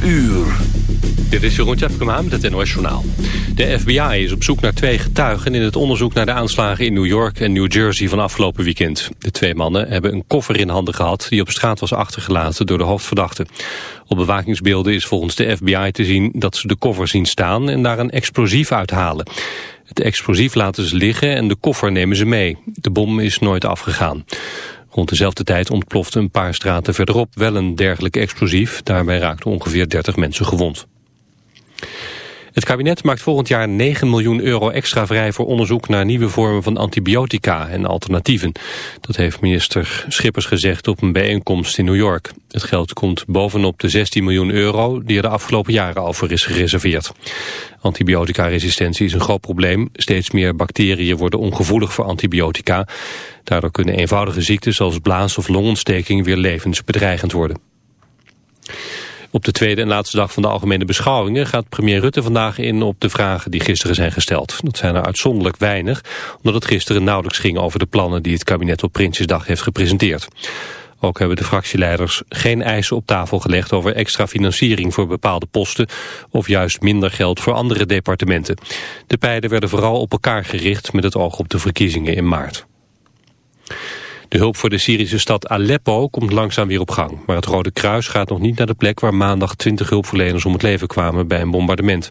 12 uur. Dit is Jeroen Tjepkema met het NOS Journaal. De FBI is op zoek naar twee getuigen in het onderzoek naar de aanslagen in New York en New Jersey van afgelopen weekend. De twee mannen hebben een koffer in handen gehad die op straat was achtergelaten door de hoofdverdachte. Op bewakingsbeelden is volgens de FBI te zien dat ze de koffer zien staan en daar een explosief uithalen. Het explosief laten ze liggen en de koffer nemen ze mee. De bom is nooit afgegaan. Rond dezelfde tijd ontplofte een paar straten verderop wel een dergelijk explosief. Daarbij raakten ongeveer 30 mensen gewond. Het kabinet maakt volgend jaar 9 miljoen euro extra vrij voor onderzoek naar nieuwe vormen van antibiotica en alternatieven. Dat heeft minister Schippers gezegd op een bijeenkomst in New York. Het geld komt bovenop de 16 miljoen euro die er de afgelopen jaren al voor is gereserveerd. Antibioticaresistentie is een groot probleem. Steeds meer bacteriën worden ongevoelig voor antibiotica. Daardoor kunnen eenvoudige ziekten zoals blaas- of longontsteking weer levensbedreigend worden. Op de tweede en laatste dag van de algemene beschouwingen gaat premier Rutte vandaag in op de vragen die gisteren zijn gesteld. Dat zijn er uitzonderlijk weinig, omdat het gisteren nauwelijks ging over de plannen die het kabinet op Prinsjesdag heeft gepresenteerd. Ook hebben de fractieleiders geen eisen op tafel gelegd over extra financiering voor bepaalde posten of juist minder geld voor andere departementen. De pijlen werden vooral op elkaar gericht met het oog op de verkiezingen in maart. De hulp voor de Syrische stad Aleppo komt langzaam weer op gang. Maar het Rode Kruis gaat nog niet naar de plek waar maandag 20 hulpverleners om het leven kwamen bij een bombardement.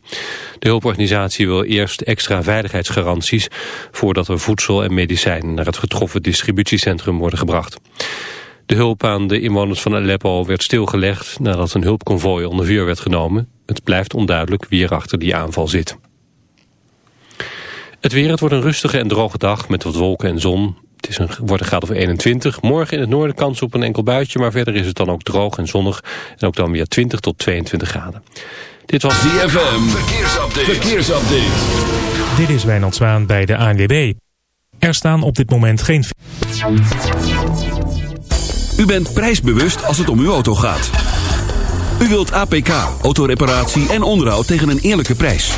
De hulporganisatie wil eerst extra veiligheidsgaranties voordat er voedsel en medicijnen naar het getroffen distributiecentrum worden gebracht. De hulp aan de inwoners van Aleppo werd stilgelegd nadat een hulpconvooi onder vuur werd genomen. Het blijft onduidelijk wie er achter die aanval zit. Het weer, het wordt een rustige en droge dag met wat wolken en zon. Het is een, wordt een graad of 21. Morgen in het noorden kans op een enkel buitje, maar verder is het dan ook droog en zonnig. En ook dan weer 20 tot 22 graden. Dit was DFM. Verkeersupdate. Verkeersupdate. Dit is Wijnand Zwaan bij de ANWB. Er staan op dit moment geen... U bent prijsbewust als het om uw auto gaat. U wilt APK, autoreparatie en onderhoud tegen een eerlijke prijs.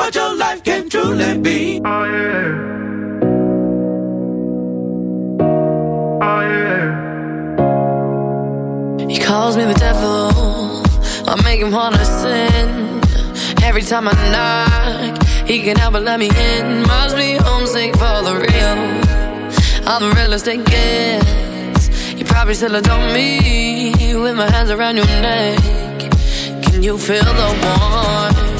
what your life can truly be. Oh, yeah. He calls me the devil. I make him wanna sin. Every time I knock, he can help but let me in. Must be homesick for the real. All the realest it gets. You probably still adore me with my hands around your neck. Can you feel the warmth?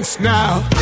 dance now.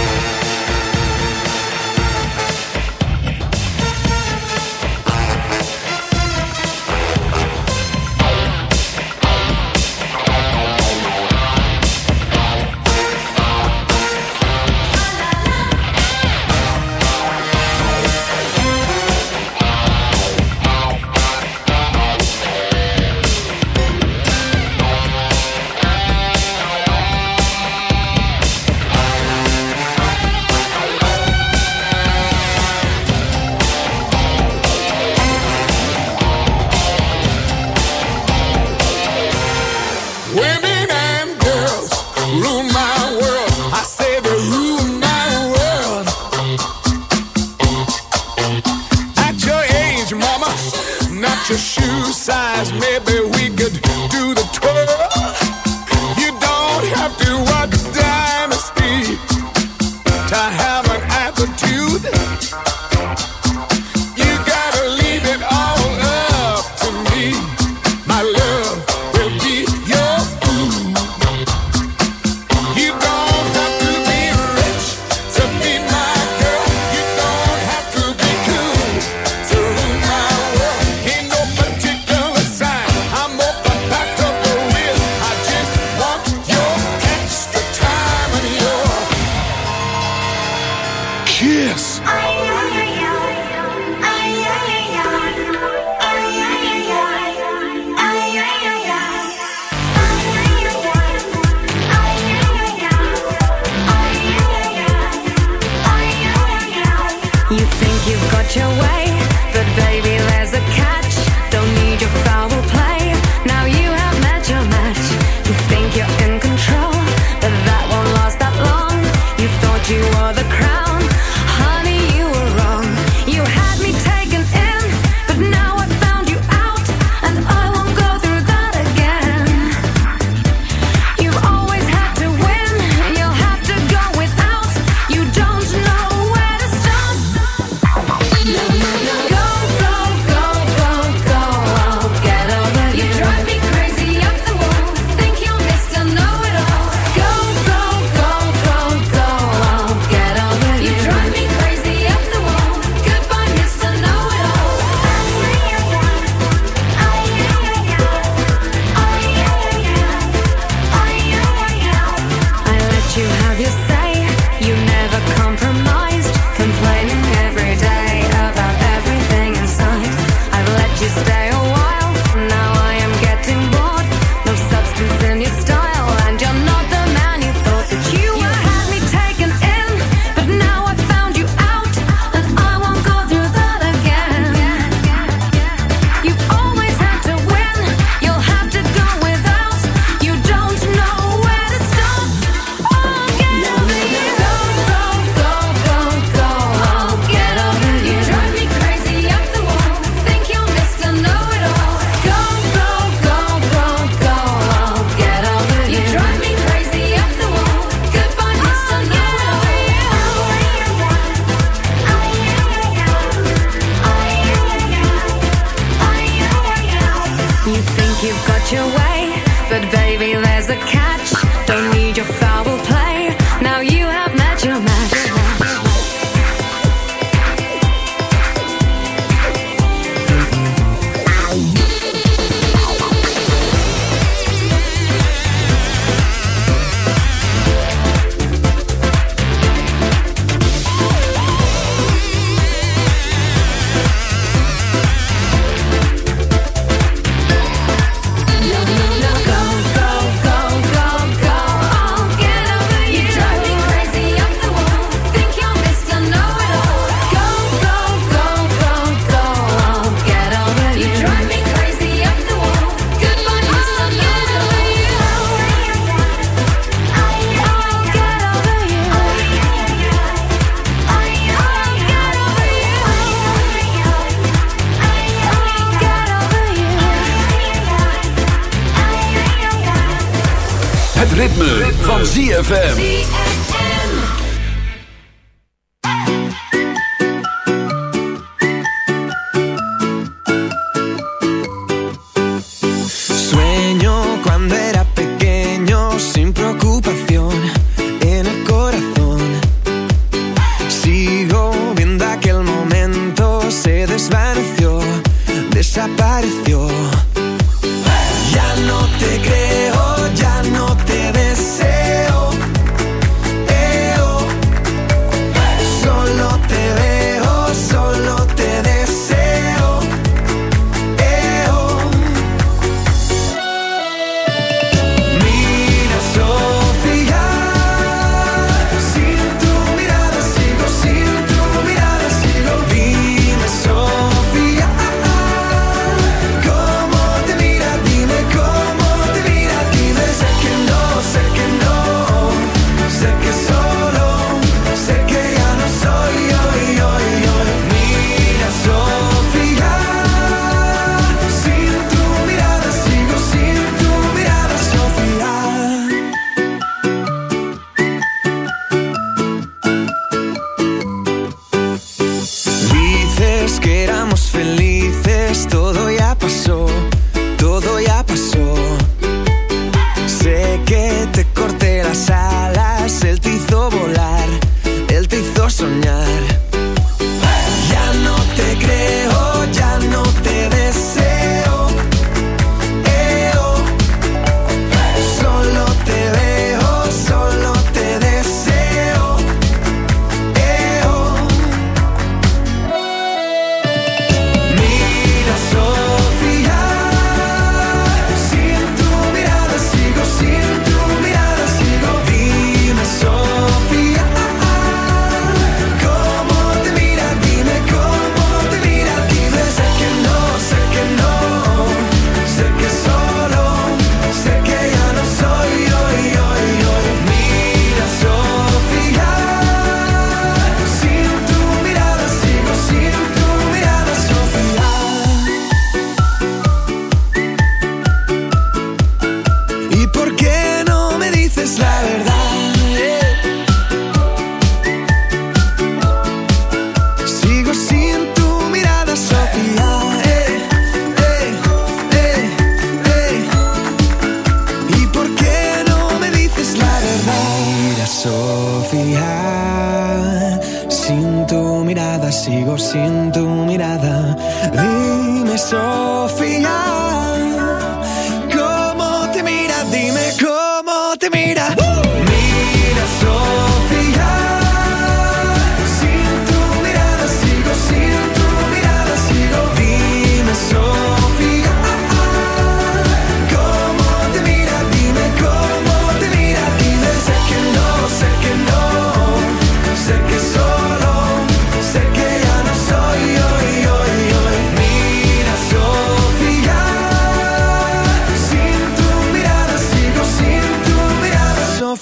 te mira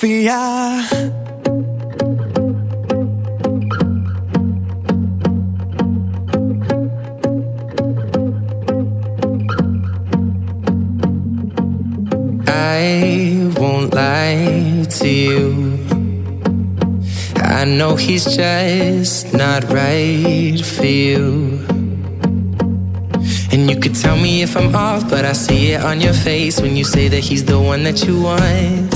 I won't lie to you. I know he's just not right for you. And you could tell me if I'm off, but I see it on your face when you say that he's the one that you want.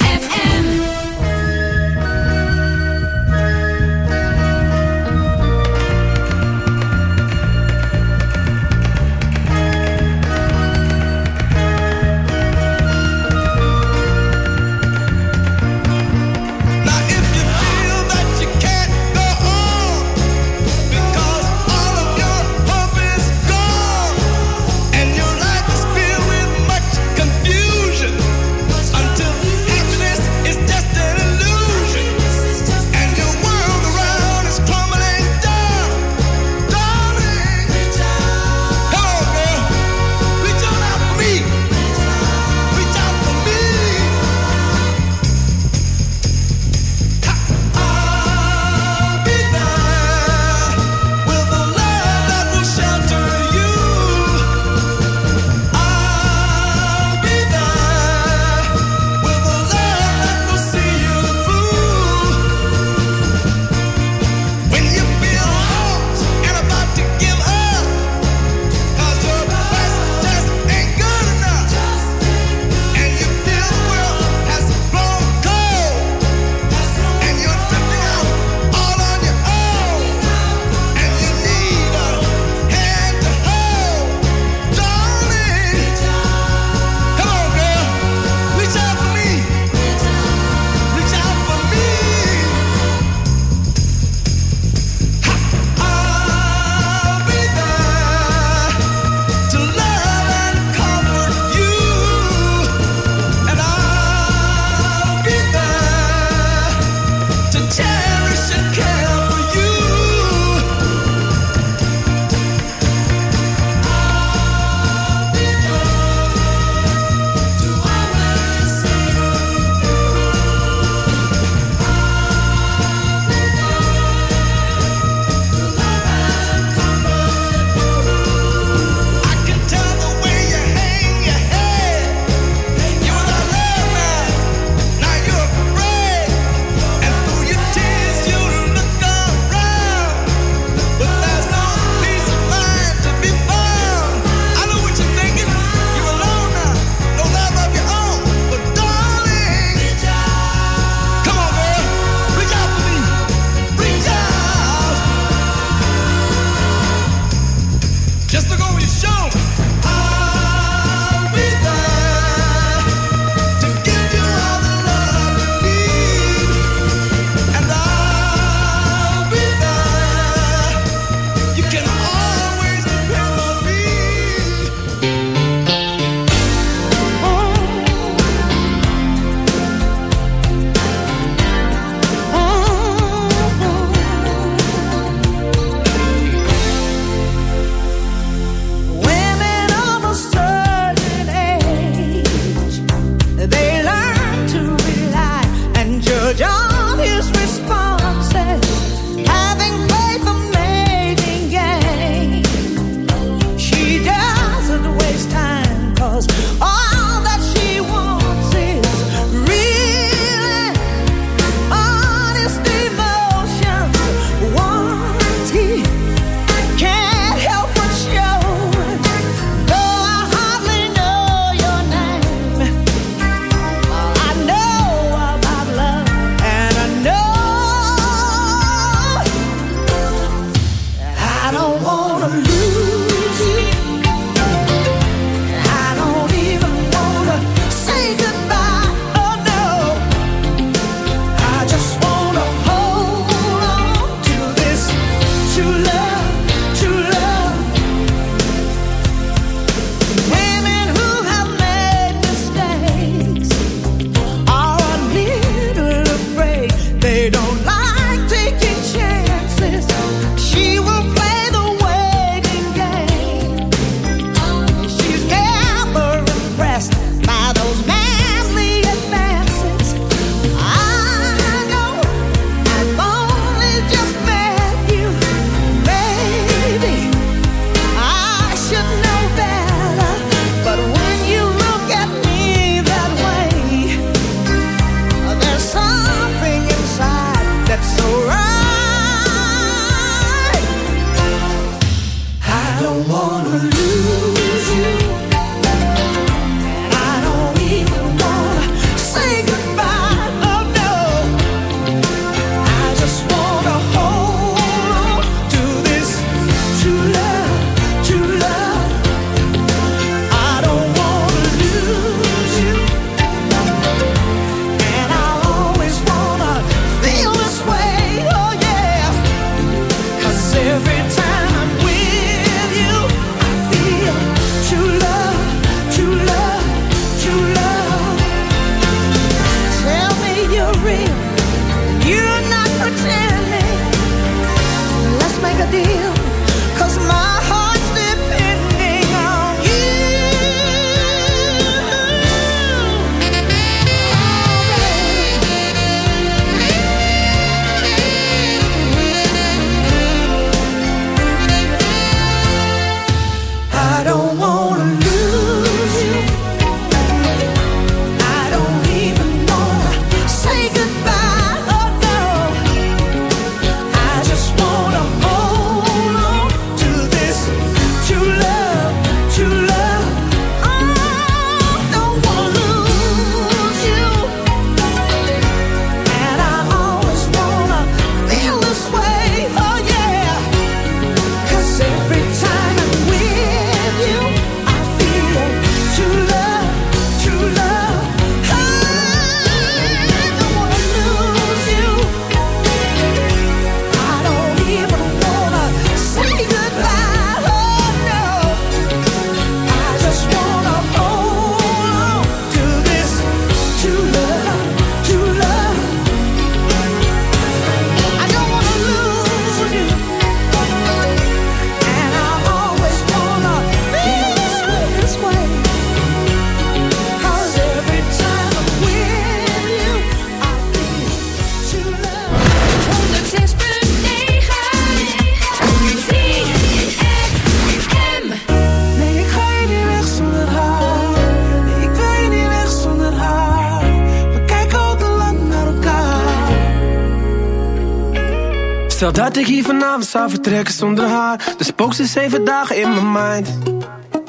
Dat ik hier vanavond zou vertrekken zonder haar. Dus spook ze zeven dagen in mijn mind.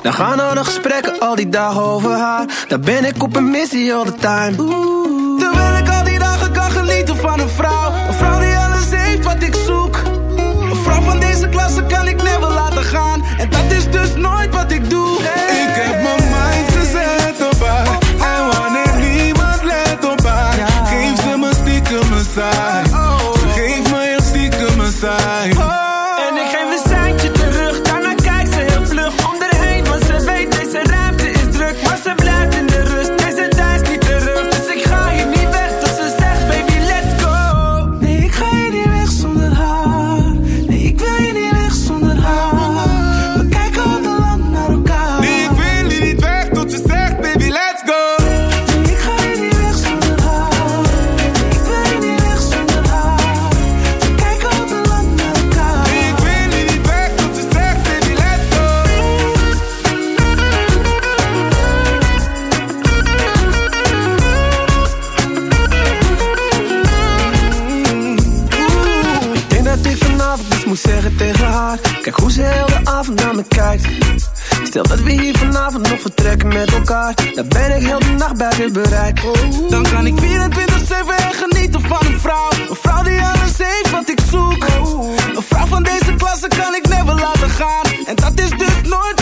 Dan gaan er nog gesprekken al die dagen over haar. Daar ben ik op een missie all the time. Dan kan ik 24-7 genieten van een vrouw. Een vrouw die alles heeft wat ik zoek. Een vrouw van deze klasse kan ik never laten gaan. En dat is dus nooit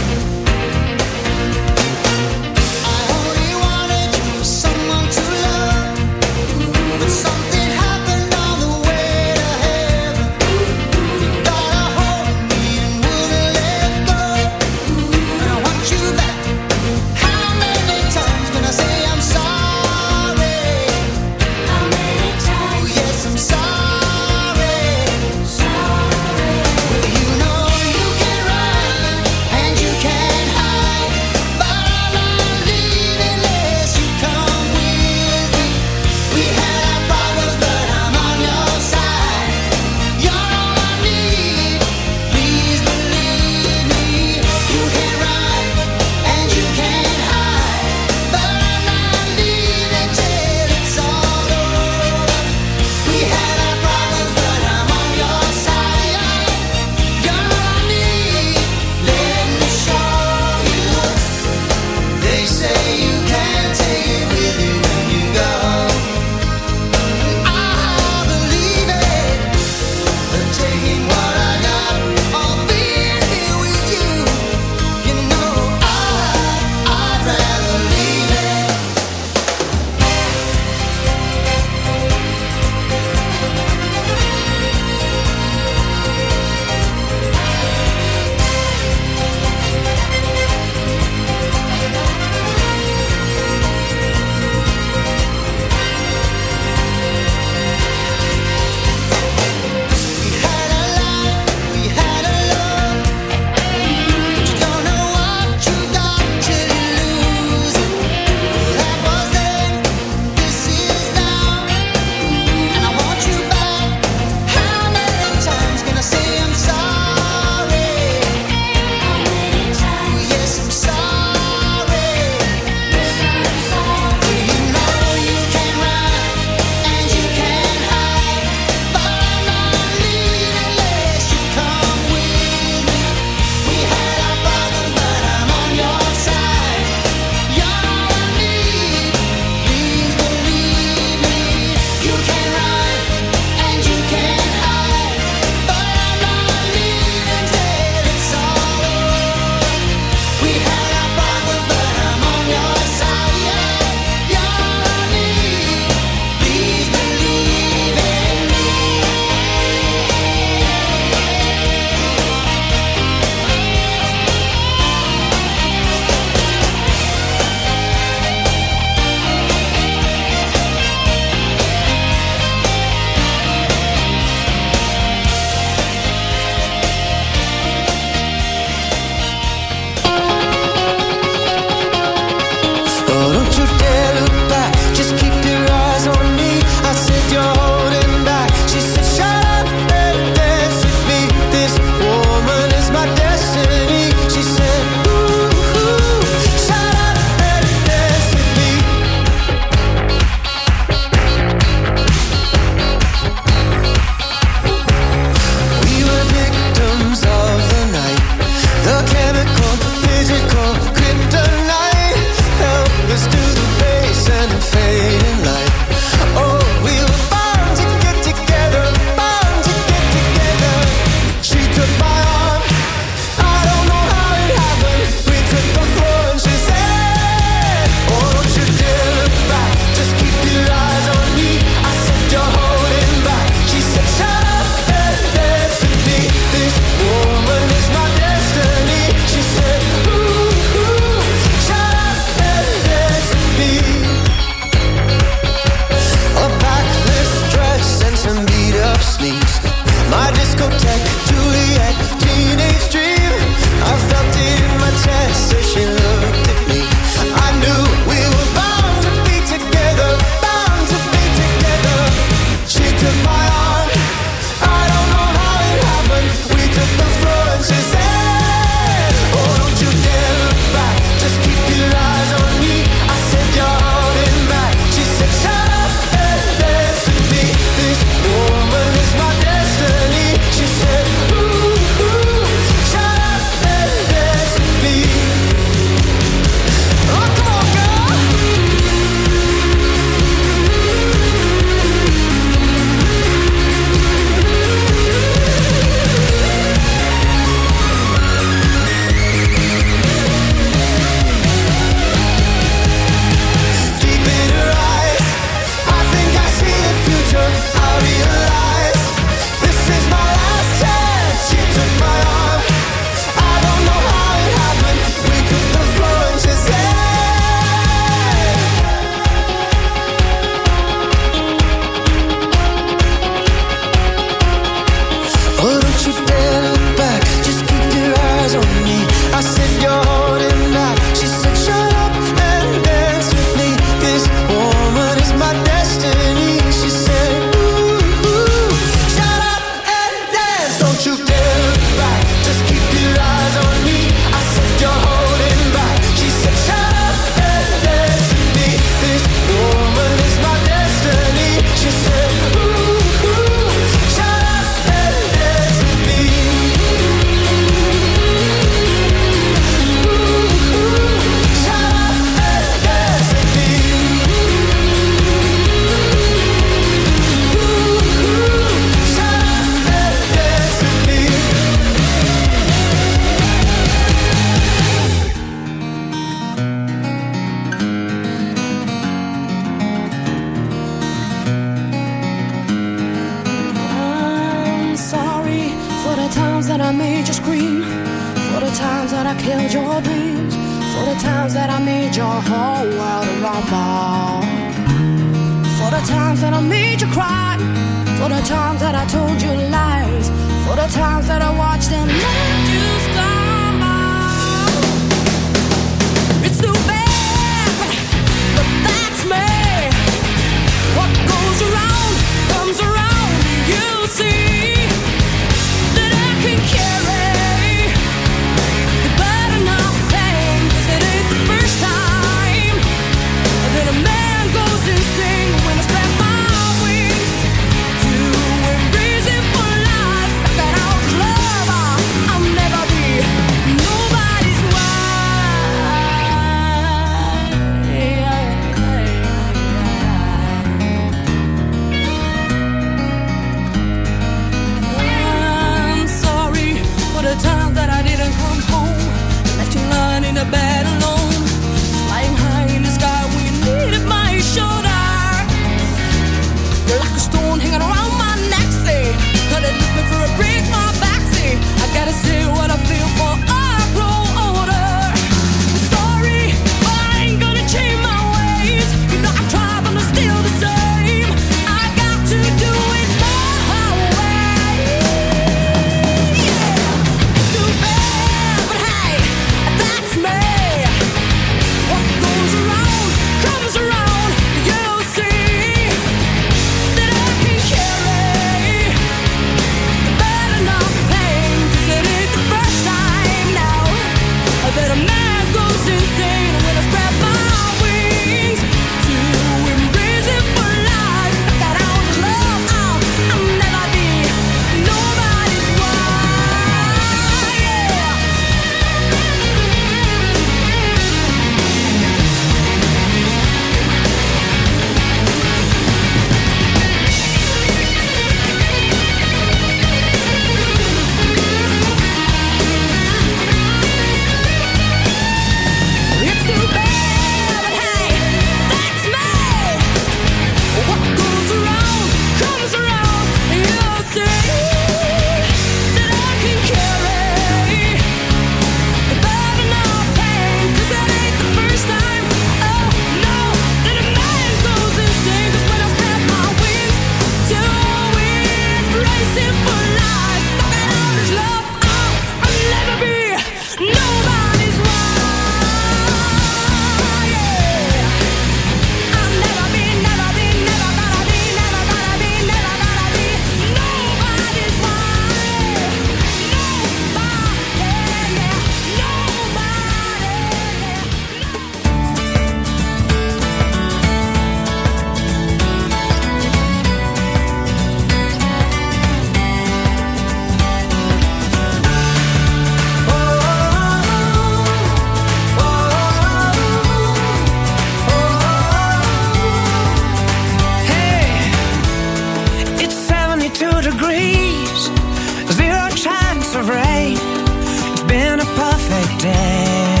A perfect day.